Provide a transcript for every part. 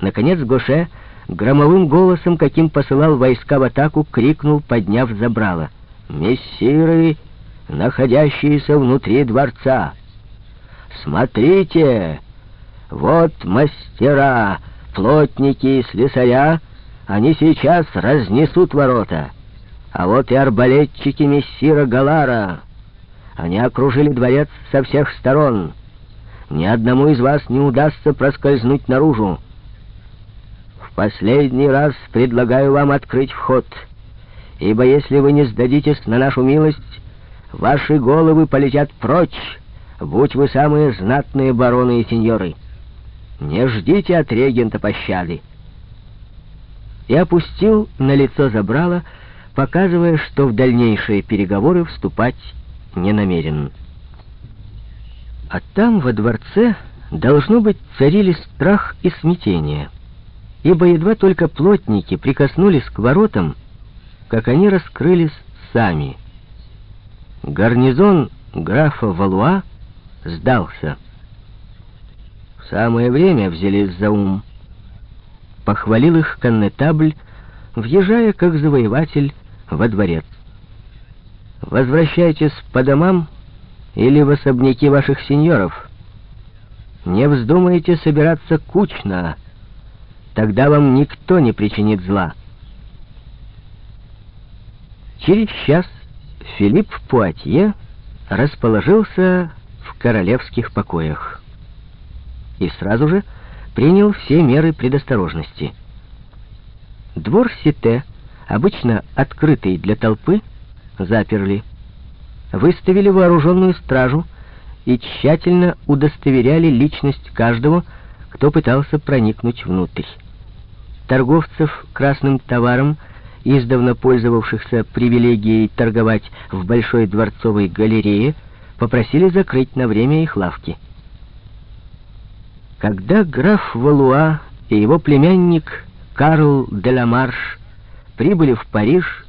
Наконец Гоше громовым голосом, каким посылал войска в атаку, крикнул, подняв забрало. «Мессиры, находящиеся внутри дворца! Смотрите! Вот мастера, плотники и слесаря, они сейчас разнесут ворота. А вот и арбалетчики мессира Галара. Они окружили дворец со всех сторон. Ни одному из вас не удастся проскользнуть наружу. Последний раз предлагаю вам открыть вход, ибо если вы не сдадитесь на нашу милость, ваши головы полетят прочь, будь вы самые знатные бароны и сеньоры. Не ждите от регента пощады. И опустил на лицо забрала, показывая, что в дальнейшие переговоры вступать не намерен. А там, во дворце, должно быть, царили страх и смятение, ибо едва только плотники прикоснулись к воротам, как они раскрылись сами. Гарнизон графа Валуа сдался. В самое время взялись за ум. Похвалил их коннетабль, въезжая как завоеватель во дворец. «Возвращайтесь по домам или в особняки ваших сеньоров. Не вздумайте собираться кучно, тогда вам никто не причинит зла». Через час Филипп Пуатье расположился в королевских покоях и сразу же принял все меры предосторожности. Двор Сите, обычно открытый для толпы, заперли выставили вооруженную стражу и тщательно удостоверяли личность каждого, кто пытался проникнуть внутрь. Торговцев красным товаром, издавна пользовавшихся привилегией торговать в Большой дворцовой галерее, попросили закрыть на время их лавки. Когда граф Валуа и его племянник Карл де ла Марш прибыли в Париж,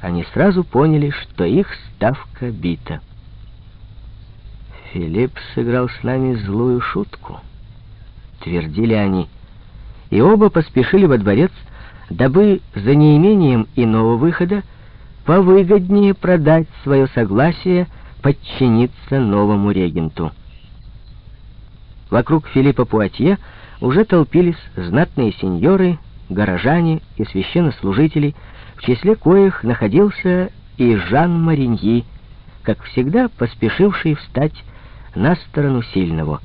они сразу поняли, что их ставка бита. «Филипп сыграл с нами злую шутку», — твердили они, и оба поспешили во дворец, дабы за неимением иного выхода повыгоднее продать свое согласие подчиниться новому регенту. Вокруг Филиппа Пуатье уже толпились знатные сеньоры, горожане и священнослужители, в числе коих находился и Жан Мариньи, как всегда поспешивший встать на сторону сильного.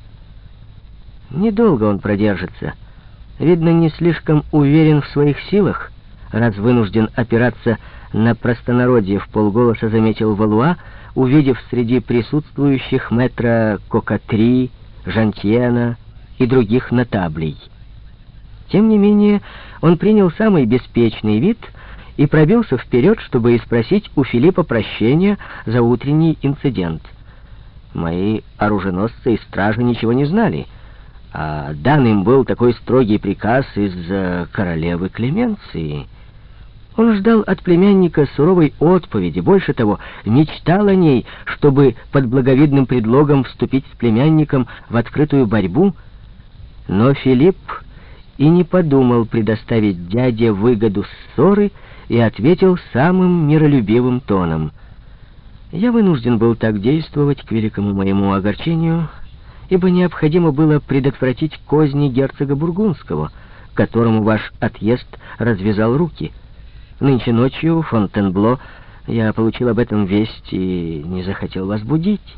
Недолго он продержится. Видно, не слишком уверен в своих силах, раз вынужден опираться на простонародье в полголоса, заметил Валуа, увидев среди присутствующих метра Кокатри, Жантьена и других нотаблей. Тем не менее, он принял самый беспечный вид — и пробился вперед, чтобы спросить у Филиппа прощения за утренний инцидент. Мои оруженосцы и стражи ничего не знали, а дан им был такой строгий приказ из королевы Клеменции. Он ждал от племянника суровой отповеди, больше того, мечтал о ней, чтобы под благовидным предлогом вступить с племянником в открытую борьбу, но Филипп и не подумал предоставить дяде выгоду ссоры, и ответил самым миролюбивым тоном. «Я вынужден был так действовать к великому моему огорчению, ибо необходимо было предотвратить козни герцога Бургундского, которому ваш отъезд развязал руки. Нынче ночью в Фонтенбло я получил об этом весть и не захотел вас будить».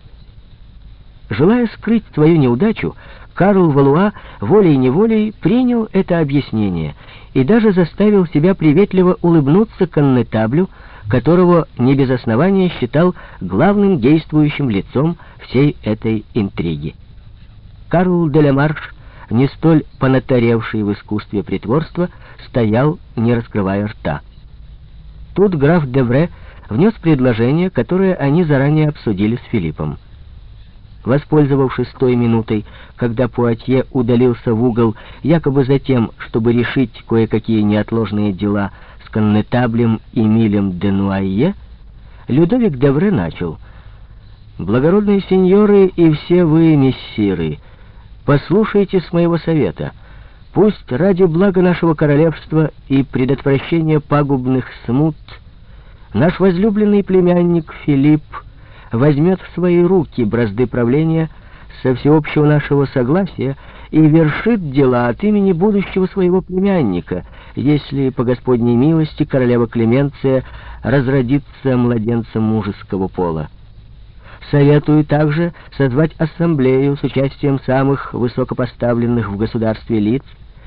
Желая скрыть свою неудачу, Карл Валуа волей-неволей принял это объяснение и даже заставил себя приветливо улыбнуться коннетаблю, которого не без основания считал главным действующим лицом всей этой интриги. Карл де Лемарш, не столь понатаревший в искусстве притворства, стоял, не раскрывая рта. Тут граф Девре внес предложение, которое они заранее обсудили с Филиппом. Воспользовавшись той минутой, когда Пуатье удалился в угол, якобы за тем, чтобы решить кое-какие неотложные дела с коннетаблем Эмилем де Нуайе, Людовик Девре начал. «Благородные сеньоры и все вы, мессиры, послушайтесь моего совета. Пусть ради блага нашего королевства и предотвращения пагубных смут наш возлюбленный племянник Филипп возьмет в свои руки бразды правления со всеобщего нашего согласия и вершит дела от имени будущего своего племянника, если, по Господней милости, королева Клеменция разродится младенцем мужеского пола. Советую также созвать ассамблею с участием самых высокопоставленных в государстве лиц,